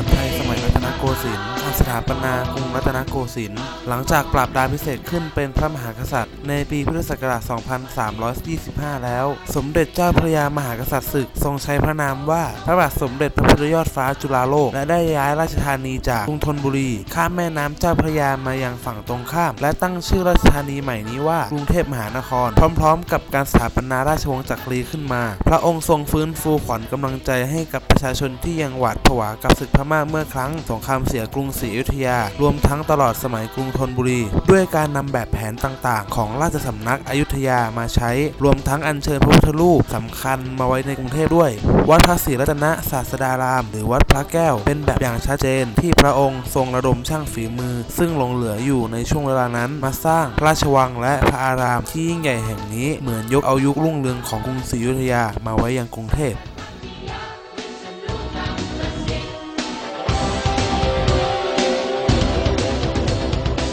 I pay. สินทร์การสถาปนากรุงรัตนโกสินทร์หลังจากปราบดาพิเศษขึ้นเป็นพระมหากษัตริย์ ในปีพุทธศักราช 2325 แล้ว สมเด็จเจ้าพระยามหากษัตริย์ศึก ทรงใช้พระนามว่าพระบาทสมเด็จพระพุทธยอดฟ้าจุฬาโลก และได้ย้ายราชธานีจากกรุงธนบุรี ข้ามแม่น้ำเจ้าพระยามายังฝั่งตรงข้าม และตั้งชื่อราชธานีใหม่นี้ว่ากรุงเทพมหานคร พร้อม ๆ กับการสถาปนาราชวงศ์จักรีขึ้นมา พระองค์ทรงฟื้นฟูขวัญกำลังใจให้กับประชาชนที่ยังหวาดผวากับศึกพม่าเมื่อครั้งสงครามามเสียกรุงศรีอยุธยา รวมทั้งตลอดสมัยกรุงธนบุรี ด้วยการนำแบบแผนต่างๆ ของราชสำนักอยุธยามาใช้ รวมทั้งอัญเชิญพระพุทธรูปสำคัญมาไว้ในกรุงเทพด้วย วัดพระศรีรัตนศาสดาราม หรือวัดพระแก้ว เป็นแบบอย่างชัดเจน ที่พระองค์ทรงระดมช่างฝีมือ ซึ่งหลงเหลืออยู่ในช่วงเวลานั้นมาสร้างพระราชวังและพระอารามที่ยิ่งใหญ่แห่งนี้เหมือนยกเอายุครุ่งเรืองของกรุงศรีอยุธยามาไว้ยังกรุงเทพ